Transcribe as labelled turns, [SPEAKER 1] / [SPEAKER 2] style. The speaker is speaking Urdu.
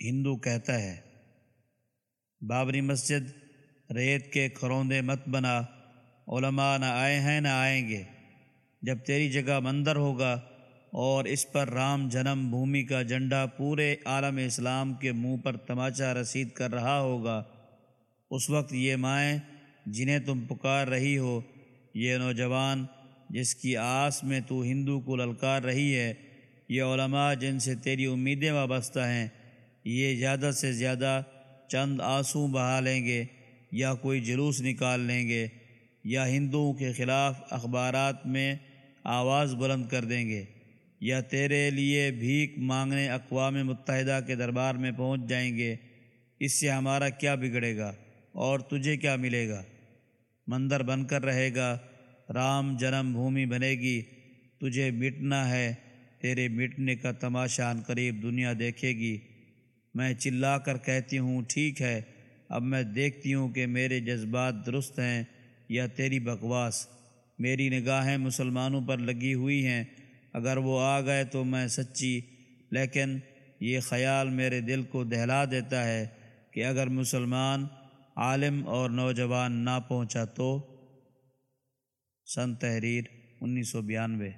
[SPEAKER 1] ہندو کہتا ہے، بابری مسجد ریت کے کھروندے مت بنا، علماء نہ آئے ہیں نہ آئیں گے۔ جب تیری جگہ مندر ہوگا اور اس پر رام جنم بھومی کا جھنڈا پورے عالم اسلام کے منہ پر تماچا رسید کر رہا ہوگا، اس وقت یہ مائیں جنہیں تم پکار رہی ہو، یہ نوجوان جس کی آس میں تو ہندو کو للکار رہی ہے، یہ علماء جن سے تیری امیدیں وابستہ ہیں یہ زیادہ سے زیادہ چند آنسو بہا لیں گے یا کوئی جلوس نکال لیں گے یا ہندوؤں کے خلاف اخبارات میں آواز بلند کر دیں گے یا تیرے لیے بھیک مانگنے اقوام متحدہ کے دربار میں پہنچ جائیں گے، اس سے ہمارا کیا بگڑے گا اور تجھے کیا ملے گا؟ مندر بن کر رہے گا، رام جنم بھومی بنے گی، تجھے مٹنا ہے، تیرے مٹنے کا تماشا ان قریب دنیا دیکھے گی۔ میں چلا کر کہتی ہوں، ٹھیک ہے، اب میں دیکھتی ہوں کہ میرے جذبات درست ہیں یا تیری بکواس۔ میری نگاہیں مسلمانوں پر لگی ہوئی ہیں۔ اگر وہ آ گئے تو میں سچی، لیکن یہ خیال میرے دل کو دہلا دیتا ہے کہ اگر مسلمان عالم اور نوجوان نہ پہنچا تو۔ سن تحریر انیس سو بیانوے۔